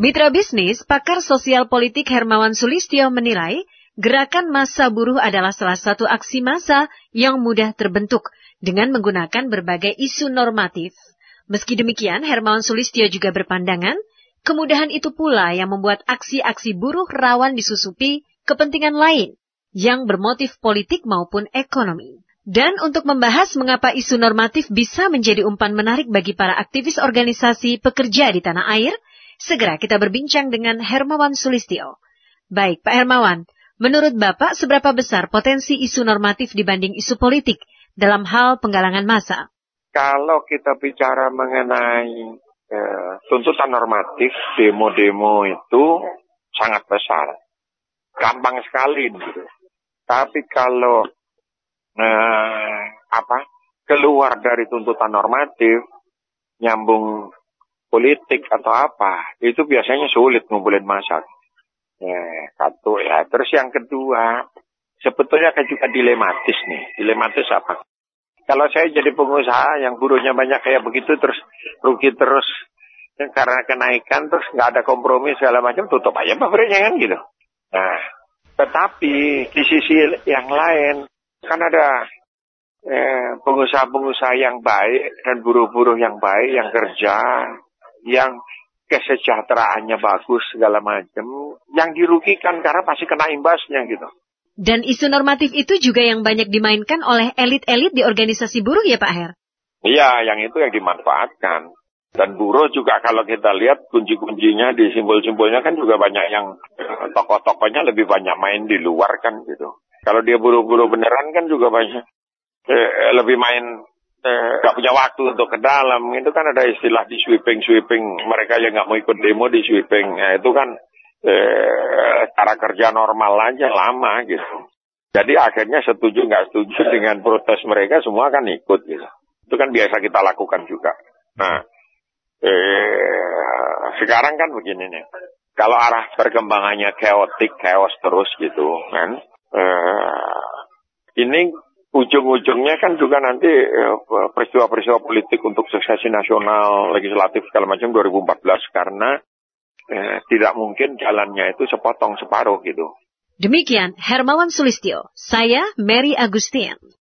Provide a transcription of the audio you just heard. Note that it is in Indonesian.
Mitra bisnis, pakar sosial politik Hermawan Sulistyo menilai gerakan massa buruh adalah salah satu aksi massa yang mudah terbentuk dengan menggunakan berbagai isu normatif. Meski demikian, Hermawan Sulistyo juga berpandangan, kemudahan itu pula yang membuat aksi-aksi buruh rawan disusupi kepentingan lain yang bermotif politik maupun ekonomi. Dan untuk membahas mengapa isu normatif bisa menjadi umpan menarik bagi para aktivis organisasi pekerja di tanah air, Segera kita berbincang dengan Hermawan Sulistyo. Baik, Pak Hermawan, menurut Bapak seberapa besar potensi isu normatif dibanding isu politik dalam hal penggalangan massa? Kalau kita bicara mengenai eh, tuntutan normatif, demo-demo itu sangat besar. Gampang sekali gitu. Tapi kalau eh, apa keluar dari tuntutan normatif, nyambung politik atau apa, itu biasanya sulit ngumpulin masa. Ya, satu ya. Terus yang kedua, sebetulnya kan juga dilematis nih. Dilematis apa? Kalau saya jadi pengusaha yang buruhnya banyak kayak begitu, terus rugi terus, ya, karena kenaikan, terus nggak ada kompromi segala macam, tutup aja pabriknya kan gitu. Nah, tetapi di sisi yang lain, kan ada eh, pengusaha-pengusaha yang baik dan buruh-buruh yang baik yang kerja yang kesejahteraannya bagus segala macam, yang dirugikan karena pasti kena imbasnya gitu. Dan isu normatif itu juga yang banyak dimainkan oleh elit-elit di organisasi buruh ya Pak Her? Iya, yang itu yang dimanfaatkan. Dan buruh juga kalau kita lihat kunci-kuncinya di simbol-simbolnya kan juga banyak yang eh, tokoh-tokohnya lebih banyak main di luar kan gitu. Kalau dia buruh-buruh beneran kan juga banyak eh, lebih main Eh, nggak punya waktu untuk ke dalam. Itu kan ada istilah di sweeping sweeping. Mereka yang nggak mau ikut demo di sweeping. Nah, itu kan eh, cara kerja normal aja lama gitu. Jadi akhirnya setuju nggak setuju dengan protes mereka semua kan ikut gitu. Itu kan biasa kita lakukan juga. Nah eh, sekarang kan begini nih. Kalau arah perkembangannya chaotic chaos terus gitu kan eh, ini ujung-ujungnya kan juga nanti eh, peristiwa-peristiwa politik untuk suksesi nasional, legislatif segala macam 2014 karena eh, tidak mungkin jalannya itu sepotong separuh gitu. Demikian Hermawan Sulistyo, saya Mary Agustin.